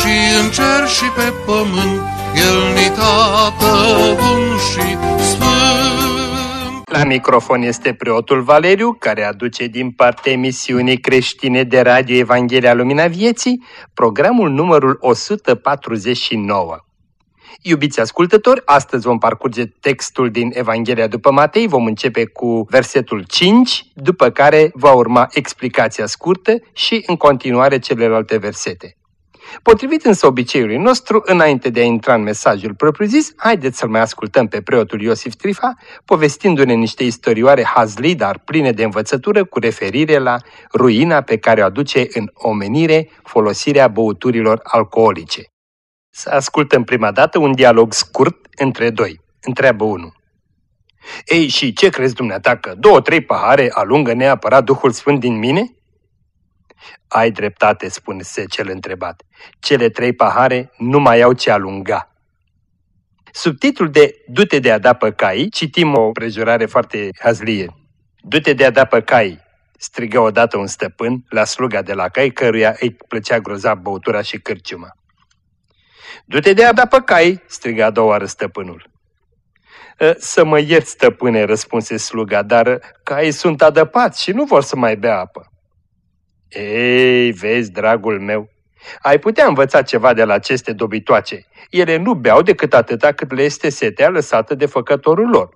și în cer și pe pământ, El ni tată bun și sfânt. La microfon este preotul Valeriu, care aduce din partea emisiunii creștine de radio Evanghelia Lumina Vieții, programul numărul 149. Iubiți ascultători, astăzi vom parcurge textul din Evanghelia după Matei, vom începe cu versetul 5, după care va urma explicația scurtă și în continuare celelalte versete. Potrivit însă obiceiului nostru, înainte de a intra în mesajul propriu-zis, haideți să-l mai ascultăm pe preotul Iosif Trifa, povestindu-ne niște istorioare hazlii, dar pline de învățătură, cu referire la ruina pe care o aduce în omenire folosirea băuturilor alcoolice. Să ascultăm prima dată un dialog scurt între doi. Întreabă unul. Ei, și ce crezi dumneata că două, trei pahare alungă neapărat Duhul Sfânt din mine? Ai dreptate, spune se cel întrebat. Cele trei pahare nu mai au ce alunga. Subtitlul de Du-te de a da păcai, citim o prejurare foarte hazlie. Du-te de a da păcai, strigă odată un stăpân la sluga de la cai, căruia îi plăcea grozav băutura și cârciuma. Du-te de a da păcai, striga a doua oară stăpânul. Ă, să mă iert, stăpâne, răspunse sluga, dar caii sunt adăpați și nu vor să mai bea apă. Ei, vezi, dragul meu, ai putea învăța ceva de la aceste dobitoace. Ele nu beau decât atâta cât le este setea lăsată de făcătorul lor.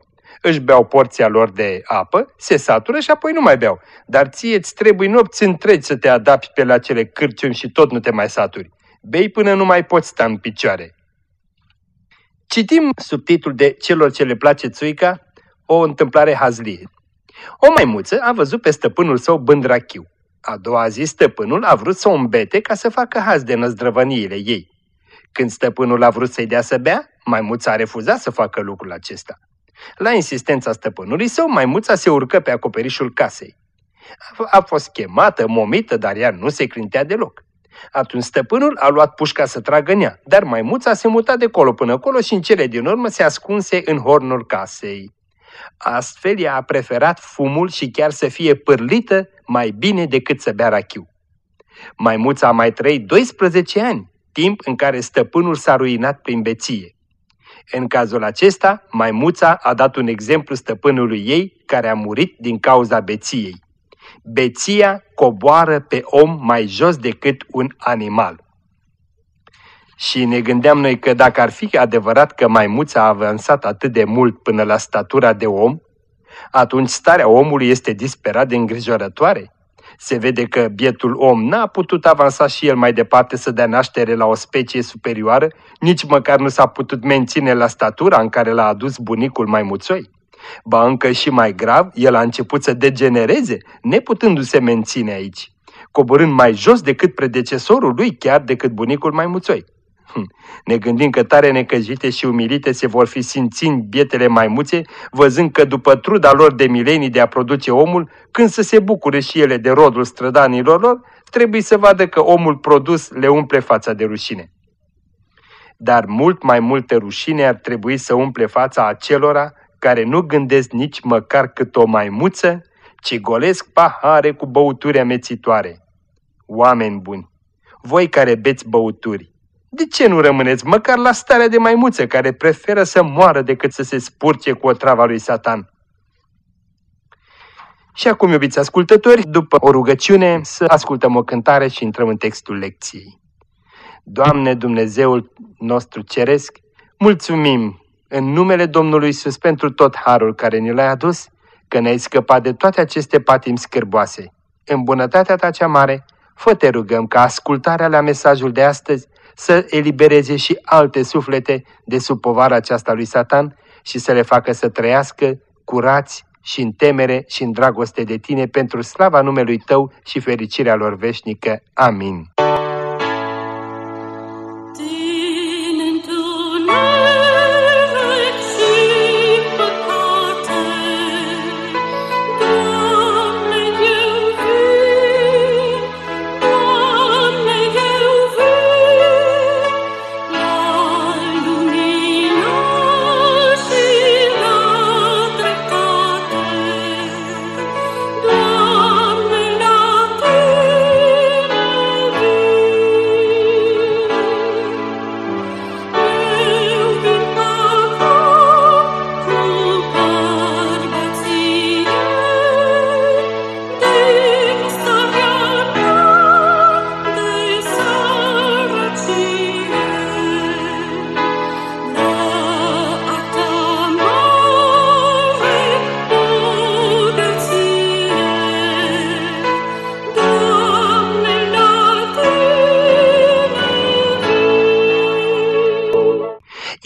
Își beau porția lor de apă, se satură și apoi nu mai beau. Dar ție îți trebuie nopți întregi să te adapți pe la cele cârciumi și tot nu te mai saturi. Bei până nu mai poți sta în picioare. Citim subtitlul de Celor ce le place țuica, o întâmplare hazlie. O maimuță a văzut pe stăpânul său bândrachiu. A doua zi stăpânul a vrut să o îmbete ca să facă haz de năzdrăvăniile ei. Când stăpânul a vrut să-i dea să bea, maimuța a refuzat să facă lucrul acesta. La insistența stăpânului său, maimuța se urcă pe acoperișul casei. A fost chemată, momită, dar ea nu se clintea deloc. Atunci stăpânul a luat pușca să tragă în ea, dar maimuța se muta de colo până colo și în cele din urmă se ascunse în hornul casei. Astfel ea a preferat fumul și chiar să fie pârlită mai bine decât să bea rachiu. Maimuța a mai trăit 12 ani, timp în care stăpânul s-a ruinat prin beție. În cazul acesta, maimuța a dat un exemplu stăpânului ei care a murit din cauza beției. Beția coboară pe om mai jos decât un animal. Și ne gândeam noi că dacă ar fi adevărat că maimuța a avansat atât de mult până la statura de om, atunci starea omului este disperat de îngrijorătoare. Se vede că bietul om n-a putut avansa și el mai departe să dea naștere la o specie superioară, nici măcar nu s-a putut menține la statura în care l-a adus bunicul maimuțoi. Ba încă și mai grav, el a început să degenereze, neputându-se menține aici, coborând mai jos decât predecesorul lui, chiar decât bunicul maimuțoi. Hm, ne gândim că tare necăjite și umilite se vor fi simțind bietele maimuțe, văzând că după truda lor de milenii de a produce omul, când să se bucure și ele de rodul strădanilor lor, trebuie să vadă că omul produs le umple fața de rușine. Dar mult mai multe rușine ar trebui să umple fața acelora care nu gândesc nici măcar cât o maimuță, ci golesc pahare cu băuturi amețitoare. Oameni buni, voi care beți băuturi, de ce nu rămâneți măcar la starea de maimuță care preferă să moară decât să se spurce cu o travă lui Satan? Și acum, iubiți ascultători, după o rugăciune, să ascultăm o cântare și intrăm în textul lecției. Doamne Dumnezeul nostru ceresc, mulțumim în numele Domnului Iisus pentru tot harul care ni l-ai adus, că ne-ai scăpat de toate aceste patimi scârboase. În bunătatea ta cea mare, fă te rugăm ca ascultarea la mesajul de astăzi să elibereze și alte suflete de sub povara aceasta lui Satan și să le facă să trăiască curați și în temere și în dragoste de tine pentru slava numelui tău și fericirea lor veșnică. Amin.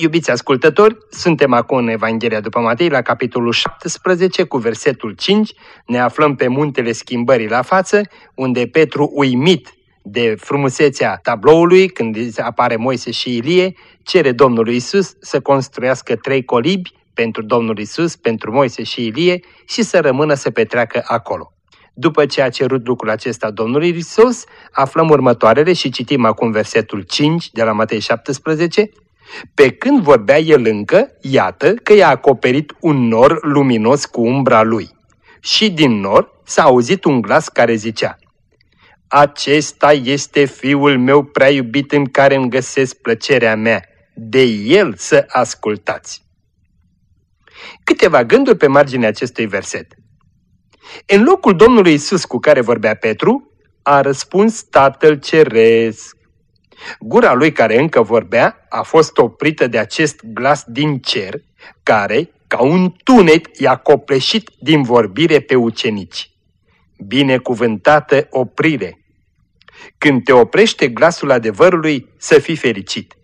Iubiți ascultători, suntem acum în Evanghelia după Matei, la capitolul 17, cu versetul 5. Ne aflăm pe muntele schimbării la față, unde Petru, uimit de frumusețea tabloului, când apare Moise și Ilie, cere Domnului Isus să construiască trei colibi pentru Domnul Isus, pentru Moise și Ilie și să rămână să petreacă acolo. După ce a cerut lucrul acesta Domnului Isus, aflăm următoarele și citim acum versetul 5 de la Matei 17. Pe când vorbea el încă, iată că i-a acoperit un nor luminos cu umbra lui. Și din nor s-a auzit un glas care zicea, Acesta este fiul meu prea iubit în care îmi găsesc plăcerea mea, de el să ascultați. Câteva gânduri pe marginea acestui verset. În locul Domnului Isus cu care vorbea Petru, a răspuns Tatăl Ceresc. Gura lui care încă vorbea a fost oprită de acest glas din cer, care, ca un tunet, i-a copleșit din vorbire pe ucenici. Binecuvântată oprire! Când te oprește glasul adevărului, să fii fericit.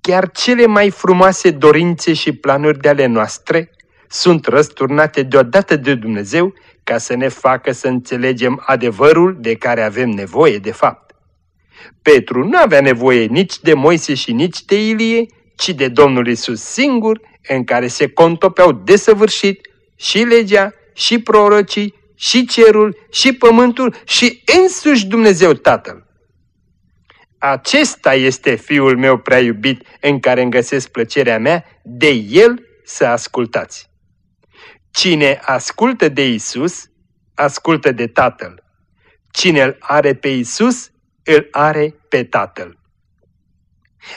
Chiar cele mai frumoase dorințe și planuri de ale noastre sunt răsturnate deodată de Dumnezeu ca să ne facă să înțelegem adevărul de care avem nevoie de fapt. Petru nu avea nevoie nici de Moise și nici de Ilie, ci de Domnul Isus singur, în care se contopeau desăvârșit și legea, și prorocii, și cerul, și pământul, și însuși Dumnezeu Tatăl. Acesta este Fiul meu prea iubit, în care îmi găsesc plăcerea mea, de El să ascultați. Cine ascultă de Isus, ascultă de Tatăl. Cine îl are pe Isus, îl are pe Tatăl.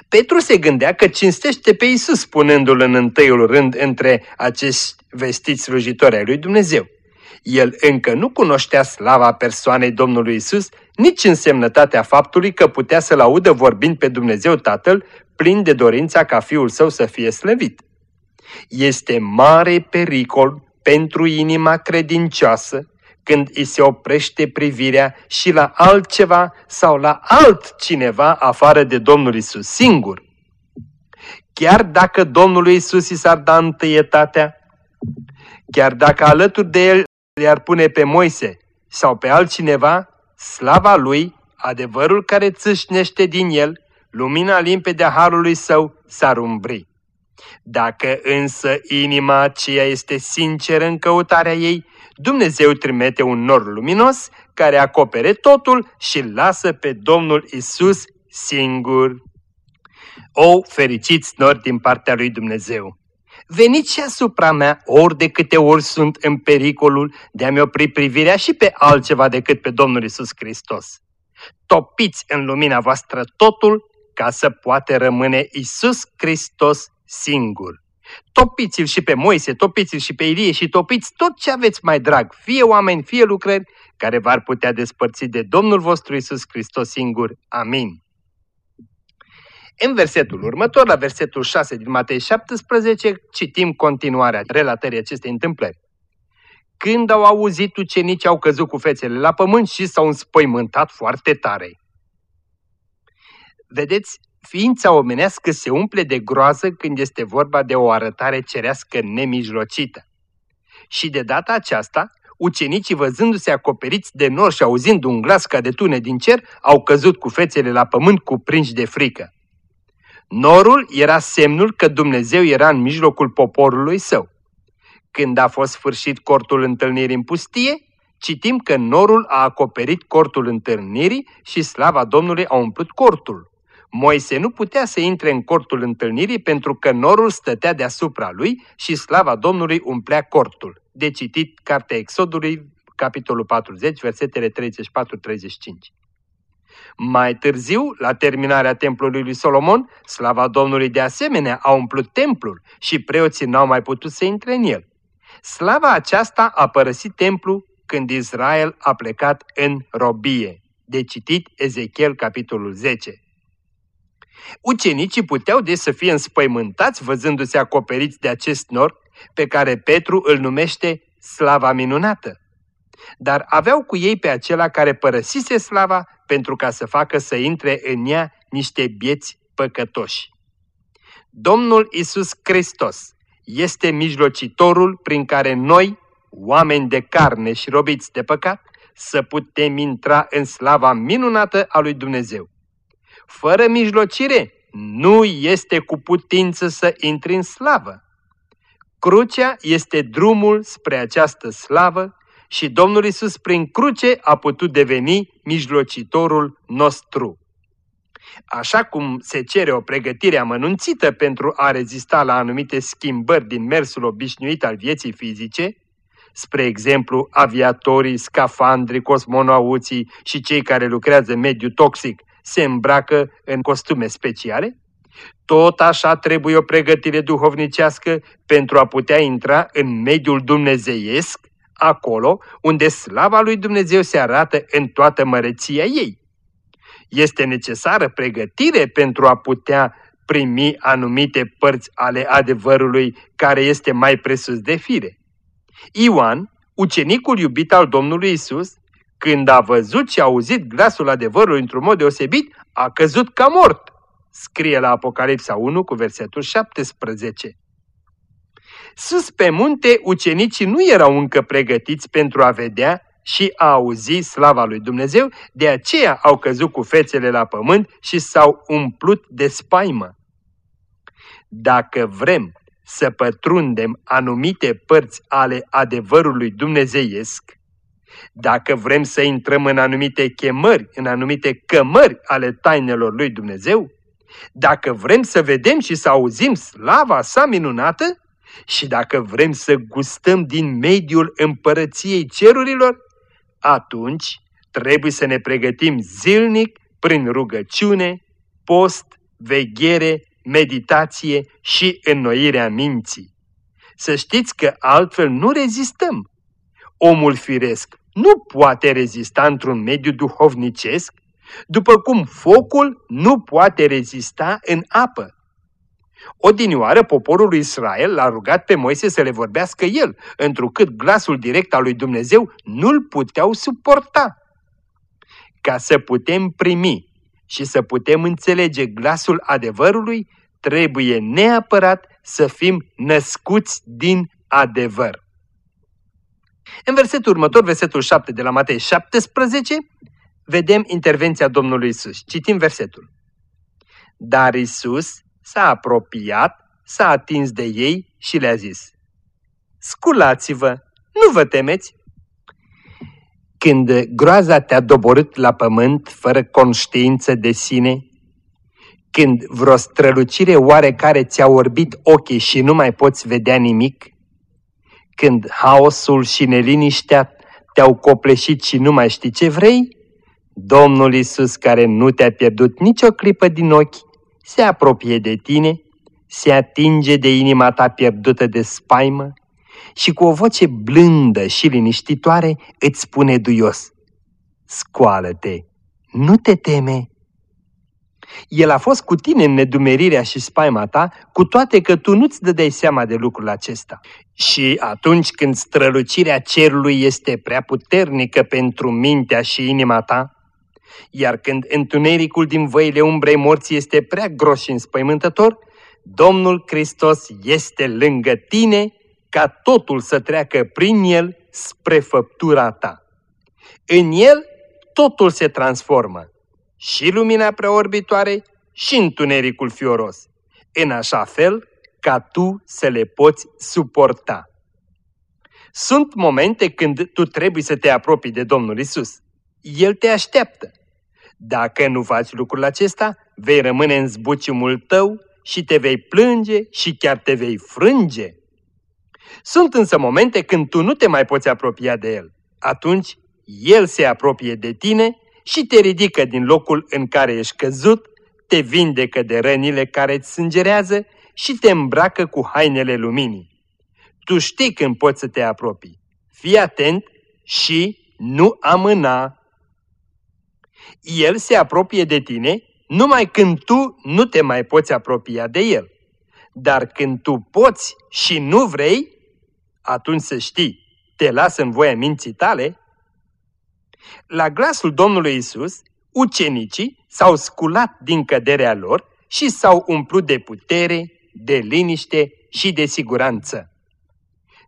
Petru se gândea că cinstește pe Isus, spunându-l în întâiul rând între acești vestiți slujitori ai lui Dumnezeu. El încă nu cunoștea slava persoanei Domnului Isus, nici însemnătatea faptului că putea să-L audă vorbind pe Dumnezeu Tatăl, plin de dorința ca Fiul Său să fie slăvit. Este mare pericol pentru inima credincioasă când îi se oprește privirea și la altceva sau la altcineva afară de Domnul Isus singur. Chiar dacă Domnului Isus i s-ar da întâietatea, chiar dacă alături de el le-ar pune pe Moise sau pe altcineva, slava lui, adevărul care țâșnește din el, lumina limpede a harului său s-ar umbri. Dacă însă inima aceea este sinceră în căutarea ei, Dumnezeu trimite un nor luminos care acopere totul și lasă pe Domnul Isus singur. O, fericiți nori din partea lui Dumnezeu! Veniți și asupra mea ori de câte ori sunt în pericolul de a-mi opri privirea și pe altceva decât pe Domnul Isus Hristos. Topiți în lumina voastră totul ca să poate rămâne Isus Hristos singur. Topiți-l și pe Moise, topiți-l și pe Ilie și topiți tot ce aveți mai drag, fie oameni, fie lucrări, care v-ar putea despărți de Domnul vostru Isus Hristos singur. Amin. În versetul următor, la versetul 6 din Matei 17, citim continuarea relatării acestei întâmplări. Când au auzit ucenicii, au căzut cu fețele la pământ și s-au înspăimântat foarte tare. Vedeți, ființa omenească se umple de groază când este vorba de o arătare cerească nemijlocită. Și de data aceasta, ucenicii văzându-se acoperiți de nor și auzind un glas ca de tune din cer, au căzut cu fețele la pământ cuprinși de frică. Norul era semnul că Dumnezeu era în mijlocul poporului său. Când a fost sfârșit cortul întâlnirii în pustie, citim că norul a acoperit cortul întâlnirii și slava Domnului a umplut cortul. Moise nu putea să intre în cortul întâlnirii pentru că norul stătea deasupra lui și slava Domnului umplea cortul. De citit Cartea Exodului, capitolul 40, versetele 34-35. Mai târziu, la terminarea templului lui Solomon, slava Domnului de asemenea a umplut templul și preoții n-au mai putut să intre în el. Slava aceasta a părăsit templu când Israel a plecat în robie. De citit Ezechiel capitolul 10. Ucenicii puteau de să fie înspăimântați văzându-se acoperiți de acest nor pe care Petru îl numește slava minunată. Dar aveau cu ei pe acela care părăsise slava pentru ca să facă să intre în ea niște bieți păcătoși. Domnul Isus Hristos este mijlocitorul prin care noi, oameni de carne și robiți de păcat, să putem intra în slava minunată a lui Dumnezeu. Fără mijlocire, nu este cu putință să intri în slavă. Crucea este drumul spre această slavă și Domnul Isus prin cruce a putut deveni mijlocitorul nostru. Așa cum se cere o pregătire amănunțită pentru a rezista la anumite schimbări din mersul obișnuit al vieții fizice, spre exemplu aviatorii, scafandri, cosmonauții și cei care lucrează în mediu toxic se îmbracă în costume speciale, tot așa trebuie o pregătire duhovnicească pentru a putea intra în mediul dumnezeiesc, acolo unde slava lui Dumnezeu se arată în toată măreția ei. Este necesară pregătire pentru a putea primi anumite părți ale adevărului care este mai presus de fire. Ioan, ucenicul iubit al Domnului Isus, când a văzut și a auzit glasul adevărului într-un mod deosebit, a căzut ca mort. Scrie la Apocalipsa 1 cu versetul 17. Sus pe munte, ucenicii nu erau încă pregătiți pentru a vedea și a auzi slava lui Dumnezeu, de aceea au căzut cu fețele la pământ și s-au umplut de spaimă. Dacă vrem să pătrundem anumite părți ale adevărului dumnezeiesc, dacă vrem să intrăm în anumite chemări, în anumite cămări ale tainelor lui Dumnezeu, dacă vrem să vedem și să auzim slava sa minunată și dacă vrem să gustăm din mediul împărăției cerurilor, atunci trebuie să ne pregătim zilnic prin rugăciune, post, veghere, meditație și înnoirea minții. Să știți că altfel nu rezistăm. Omul firesc nu poate rezista într-un mediu duhovnicesc, după cum focul nu poate rezista în apă. Odinioară poporul lui Israel l-a rugat pe Moise să le vorbească el, întrucât glasul direct al lui Dumnezeu nu-l puteau suporta. Ca să putem primi și să putem înțelege glasul adevărului, trebuie neapărat să fim născuți din adevăr. În versetul următor, versetul 7 de la Matei 17, vedem intervenția Domnului Isus. Citim versetul. Dar Isus s-a apropiat, s-a atins de ei și le-a zis, Sculați-vă, nu vă temeți! Când groaza te-a doborât la pământ fără conștiință de sine, când vreo strălucire oarecare ți-a orbit ochii și nu mai poți vedea nimic, când haosul și neliniștea te-au copleșit și nu mai știi ce vrei, Domnul Isus, care nu te-a pierdut nicio clipă din ochi, se apropie de tine, se atinge de inima ta pierdută de spaimă și cu o voce blândă și liniștitoare îți spune duios, Scoală-te, nu te teme, el a fost cu tine în nedumerirea și spaima ta, cu toate că tu nu-ți dădeai seama de lucrul acesta. Și atunci când strălucirea cerului este prea puternică pentru mintea și inima ta, iar când întunericul din văile umbrei morții este prea gros și înspăimântător, Domnul Hristos este lângă tine ca totul să treacă prin El spre făptura ta. În El totul se transformă și lumina preorbitoare și întunericul fioros, în așa fel ca tu să le poți suporta. Sunt momente când tu trebuie să te apropii de Domnul Isus. El te așteaptă. Dacă nu faci lucrul acesta, vei rămâne în zbuciumul tău și te vei plânge și chiar te vei frânge. Sunt însă momente când tu nu te mai poți apropia de El. Atunci El se apropie de tine și te ridică din locul în care ești căzut, te vindecă de rănile care îți sângerează și te îmbracă cu hainele luminii. Tu știi când poți să te apropii. Fii atent și nu amâna. El se apropie de tine numai când tu nu te mai poți apropia de el. Dar când tu poți și nu vrei, atunci să știi, te lasă în voia minții tale la glasul Domnului Isus, ucenicii s-au sculat din căderea lor și s-au umplut de putere, de liniște și de siguranță.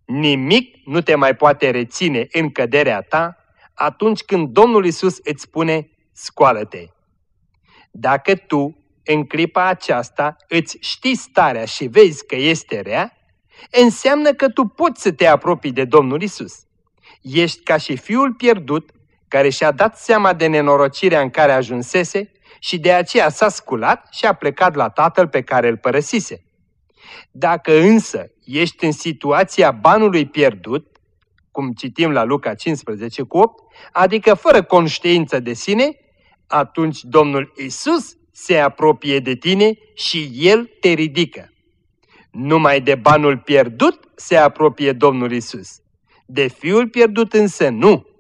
Nimic nu te mai poate reține în căderea ta atunci când Domnul Isus îți spune, scoală-te. Dacă tu, în clipa aceasta, îți știi starea și vezi că este rea, înseamnă că tu poți să te apropii de Domnul Isus. Ești ca și fiul pierdut, care și-a dat seama de nenorocirea în care ajunsese și de aceea s-a sculat și a plecat la tatăl pe care îl părăsise. Dacă însă ești în situația banului pierdut, cum citim la Luca 15 cu 8, adică fără conștiință de sine, atunci Domnul Isus se apropie de tine și El te ridică. Numai de banul pierdut se apropie Domnul Isus. De fiul pierdut însă nu,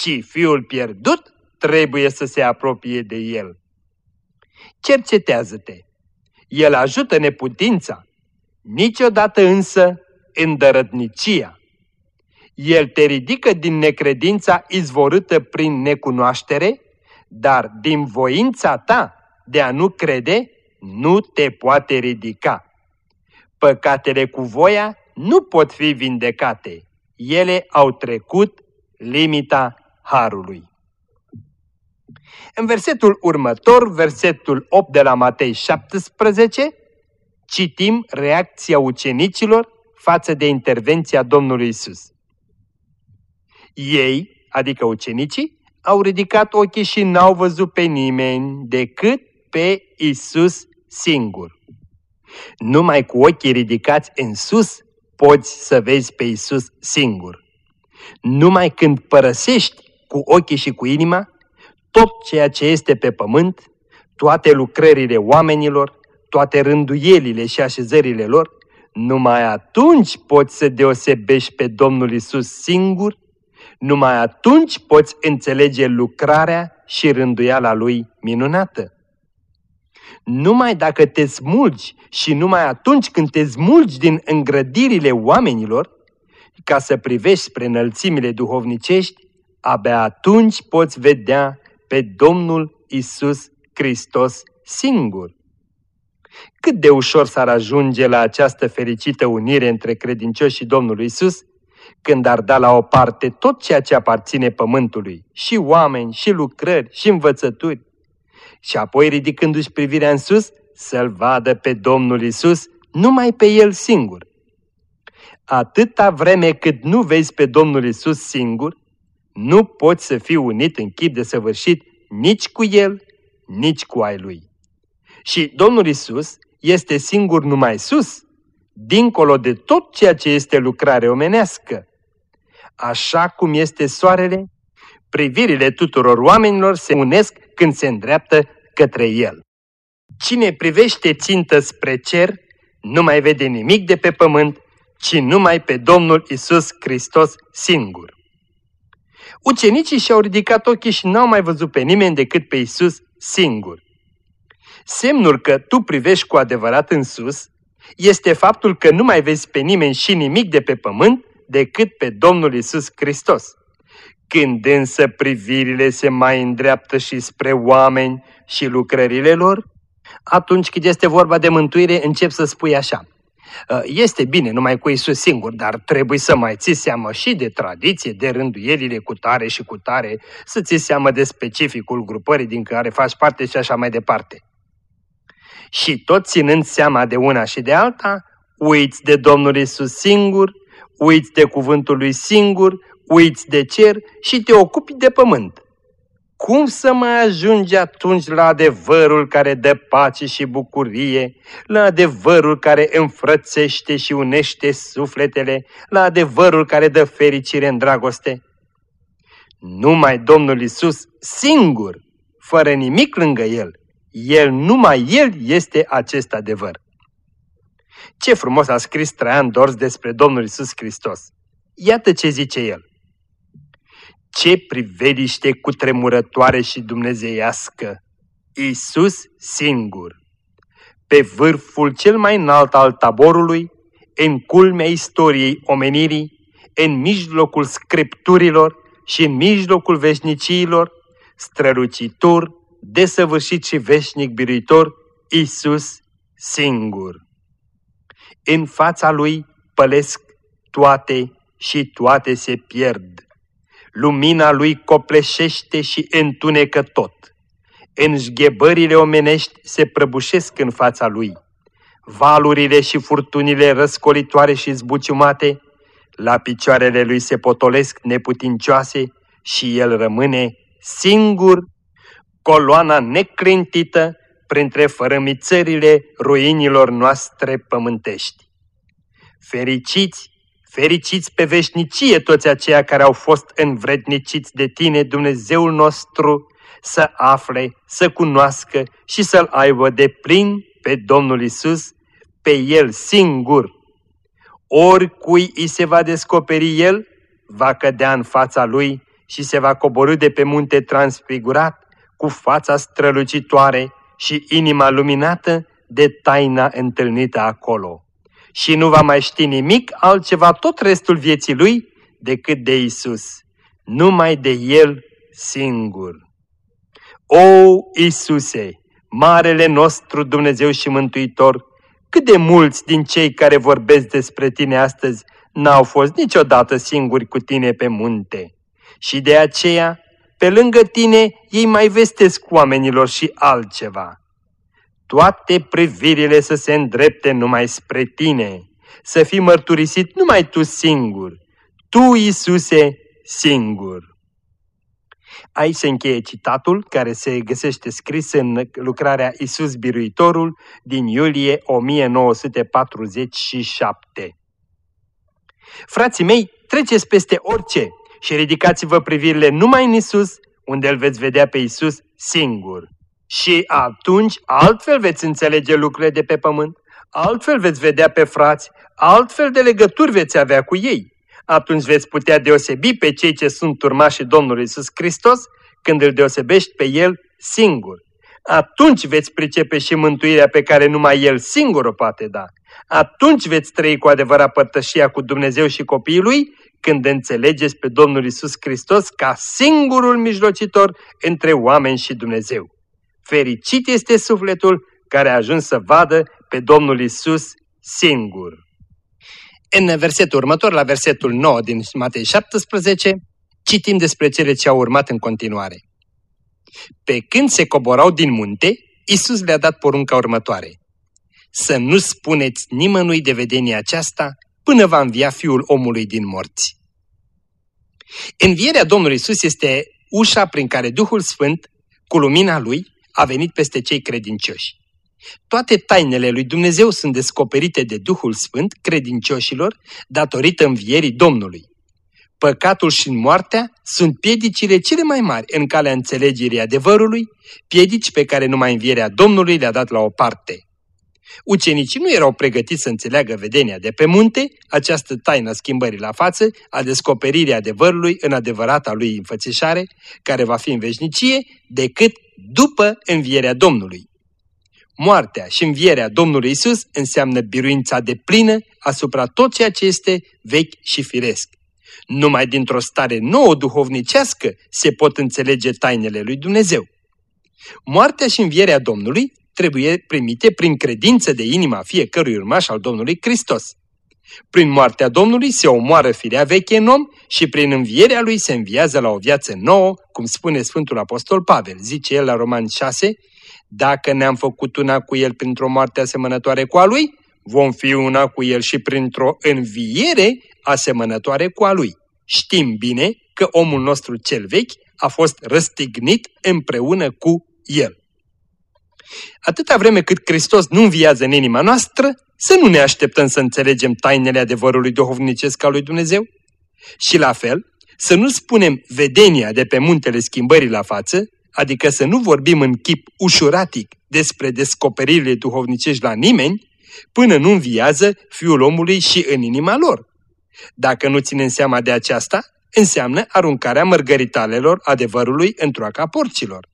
ci fiul pierdut trebuie să se apropie de El. Cercetează-te. El ajută neputința, niciodată însă îndărătnicia. El te ridică din necredința izvorâtă prin necunoaștere, dar din voința ta de a nu crede, nu te poate ridica. Păcatele cu voia nu pot fi vindecate. Ele au trecut limita Harului. În versetul următor, versetul 8 de la Matei 17, citim reacția ucenicilor față de intervenția Domnului Isus. Ei, adică ucenicii, au ridicat ochii și n-au văzut pe nimeni decât pe Isus singur. Numai cu ochii ridicați în sus poți să vezi pe Isus singur. Numai când părăsești cu ochii și cu inima tot ceea ce este pe pământ, toate lucrările oamenilor, toate rânduielile și așezările lor, numai atunci poți să deosebești pe Domnul Isus singur, numai atunci poți înțelege lucrarea și rânduiala Lui minunată. Numai dacă te smulgi și numai atunci când te smulgi din îngrădirile oamenilor, ca să privești spre înălțimile duhovnicești, abia atunci poți vedea pe Domnul Isus Hristos singur. Cât de ușor s-ar ajunge la această fericită unire între credincioși și Domnul Isus, când ar da la o parte tot ceea ce aparține pământului, și oameni, și lucrări, și învățături, și apoi ridicându-și privirea în sus, să-L vadă pe Domnul Isus, numai pe El singur. Atâta vreme cât nu vezi pe Domnul Isus singur, nu poți să fii unit în chip de săvârșit nici cu El, nici cu ai Lui. Și Domnul Isus este singur numai sus, dincolo de tot ceea ce este lucrare omenească. Așa cum este soarele, privirile tuturor oamenilor se unesc când se îndreaptă către El. Cine privește țintă spre cer, nu mai vede nimic de pe pământ, ci numai pe Domnul Isus Hristos singur. Ucenicii și-au ridicat ochii și n-au mai văzut pe nimeni decât pe Isus singur. Semnul că tu privești cu adevărat în sus este faptul că nu mai vezi pe nimeni și nimic de pe pământ decât pe Domnul Isus Hristos. Când însă privirile se mai îndreaptă și spre oameni și lucrările lor, atunci când este vorba de mântuire, încep să spui așa. Ă, este bine numai cu Isus singur, dar trebuie să mai ții seamă și de tradiție, de rânduielile cu tare și cu tare, să ții seamă de specificul grupării din care faci parte și așa mai departe. Și tot ținând seama de una și de alta, uiți de Domnul Isus singur, uiți de cuvântul lui singur, uiți de cer și te ocupi de pământ. Cum să mai ajungi atunci la adevărul care dă pace și bucurie, la adevărul care înfrățește și unește sufletele, la adevărul care dă fericire în dragoste? Numai Domnul Isus singur, fără nimic lângă El, El, numai El este acest adevăr. Ce frumos a scris Traian Dors despre Domnul Isus Hristos. Iată ce zice el. Ce priveliște cu tremurătoare și dumnezeiască! Isus singur! Pe vârful cel mai înalt al taborului, în culmea istoriei omenirii, în mijlocul scripturilor și în mijlocul veșniciilor, În fața lui pălesc toate și toate se pierd. Lumina lui copleșește și întunecă tot. Înșghebările omenești se prăbușesc în fața lui. Valurile și furtunile răscolitoare și zbuciumate la picioarele lui se potolesc neputincioase și el rămâne singur, coloana neclintită printre fărămițările ruinilor noastre pământești. Fericiți, fericiți pe veșnicie toți aceia care au fost învredniciți de tine, Dumnezeul nostru, să afle, să cunoască și să-L aibă de plin pe Domnul Isus, pe El singur. Oricui îi se va descoperi El, va cădea în fața Lui și se va coborâ de pe munte transfigurat, cu fața strălucitoare și inima luminată de taina întâlnită acolo. Și nu va mai ști nimic altceva tot restul vieții lui decât de Isus, numai de El singur. O, Isuse, Marele nostru Dumnezeu și Mântuitor, cât de mulți din cei care vorbesc despre tine astăzi n-au fost niciodată singuri cu tine pe munte. Și de aceea, pe lângă tine, ei mai vestesc oamenilor și altceva. Toate privirile să se îndrepte numai spre tine, să fii mărturisit numai tu singur, tu, Iisuse, singur. Aici se încheie citatul care se găsește scris în lucrarea Isus Biruitorul din iulie 1947. Frații mei, treceți peste orice și ridicați-vă privirile numai în Isus, unde îl veți vedea pe Isus singur. Și atunci altfel veți înțelege lucrurile de pe pământ, altfel veți vedea pe frați, altfel de legături veți avea cu ei atunci veți putea deosebi pe cei ce sunt urmașii Domnului Isus Hristos când îl deosebești pe El singur. Atunci veți pricepe și mântuirea pe care numai El singur o poate da. Atunci veți trăi cu adevărat părtășia cu Dumnezeu și copiii Lui când înțelegeți pe Domnul Isus Hristos ca singurul mijlocitor între oameni și Dumnezeu. Fericit este sufletul care a ajuns să vadă pe Domnul Isus singur. În versetul următor, la versetul 9 din Matei 17, citim despre cele ce au urmat în continuare. Pe când se coborau din munte, Isus le-a dat porunca următoare. Să nu spuneți nimănui de vedenia aceasta până va învia Fiul omului din morți. Învierea Domnului Isus este ușa prin care Duhul Sfânt, cu lumina Lui, a venit peste cei credincioși. Toate tainele lui Dumnezeu sunt descoperite de Duhul Sfânt credincioșilor datorită învierii Domnului. Păcatul și moartea sunt piedicile cele mai mari în calea înțelegerii adevărului, piedici pe care numai învierea Domnului le-a dat la o parte. Ucenicii nu erau pregătiți să înțeleagă vedenia de pe munte, această taină schimbării la față, a descoperirii adevărului în adevărata lui înfățișare, care va fi în veșnicie, decât după învierea Domnului. Moartea și învierea Domnului Isus înseamnă biruința de plină asupra tot ceea ce este vechi și firesc. Numai dintr-o stare nouă duhovnicească se pot înțelege tainele lui Dumnezeu. Moartea și învierea Domnului trebuie primite prin credință de inima fiecărui urmaș al Domnului Hristos. Prin moartea Domnului se omoară firea veche în om și prin învierea lui se înviază la o viață nouă, cum spune Sfântul Apostol Pavel, zice el la Roman 6, dacă ne-am făcut una cu El printr-o moarte asemănătoare cu a Lui, vom fi una cu El și printr-o înviere asemănătoare cu a Lui. Știm bine că omul nostru cel vechi a fost răstignit împreună cu El. Atâta vreme cât Hristos nu înviază în inima noastră, să nu ne așteptăm să înțelegem tainele adevărului duhovnicesc al lui Dumnezeu. Și la fel, să nu spunem vedenia de pe muntele schimbării la față, adică să nu vorbim în chip ușuratic despre descoperirile duhovnicești la nimeni, până nu înviază Fiul omului și în inima lor. Dacă nu ținem seama de aceasta, înseamnă aruncarea mărgăritalelor adevărului într-oaca porcilor.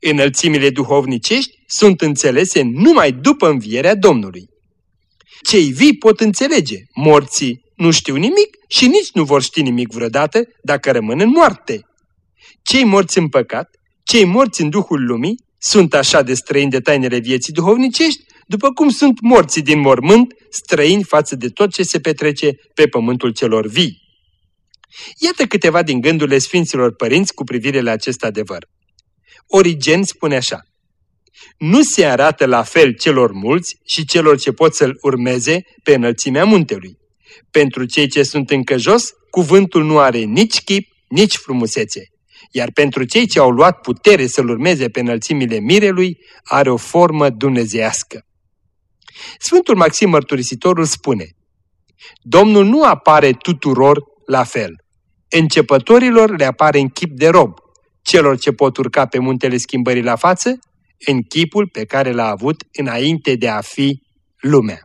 Înălțimile duhovnicești sunt înțelese numai după învierea Domnului. Cei vii pot înțelege, morții nu știu nimic și nici nu vor ști nimic vreodată dacă rămân în moarte. Cei morți în păcat cei morți în Duhul Lumii sunt așa de străini de tainele vieții duhovnicești, după cum sunt morții din mormânt, străini față de tot ce se petrece pe pământul celor vii. Iată câteva din gândurile Sfinților Părinți cu privire la acest adevăr. Origen spune așa, Nu se arată la fel celor mulți și celor ce pot să-l urmeze pe înălțimea muntelui. Pentru cei ce sunt încă jos, cuvântul nu are nici chip, nici frumusețe. Iar pentru cei ce au luat putere să-l urmeze pe înălțimile mirelui, are o formă dumnezească. Sfântul Maxim Mărturisitorul spune, Domnul nu apare tuturor la fel. Începătorilor le apare în chip de rob, celor ce pot urca pe muntele schimbării la față, în chipul pe care l-a avut înainte de a fi lumea.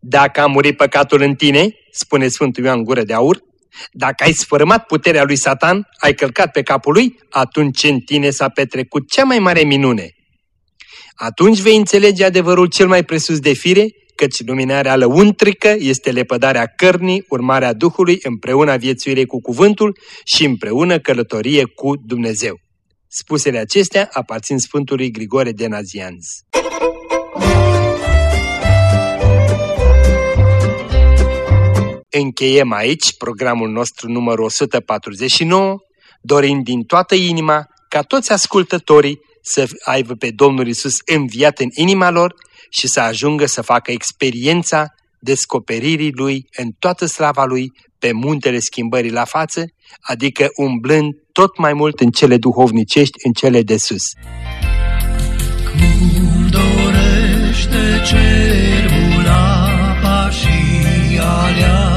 Dacă a murit păcatul în tine, spune Sfântul Ioan Gură de Aur, dacă ai sfărâmat puterea lui Satan, ai călcat pe capul lui, atunci în tine s-a petrecut cea mai mare minune. Atunci vei înțelege adevărul cel mai presus de fire, căci luminarea lăuntrică este lepădarea cărnii, urmarea Duhului, împreună viețuire cu cuvântul și împreună călătorie cu Dumnezeu. Spusele acestea aparțin Sfântului Grigore de Nazianz. Încheiem aici programul nostru numărul 149, dorind din toată inima ca toți ascultătorii să aibă pe Domnul Isus înviat în inima lor și să ajungă să facă experiența descoperirii Lui în toată slava Lui pe muntele schimbării la față, adică umblând tot mai mult în cele duhovnicești, în cele de sus. Cum dorește cerul apa și aleargă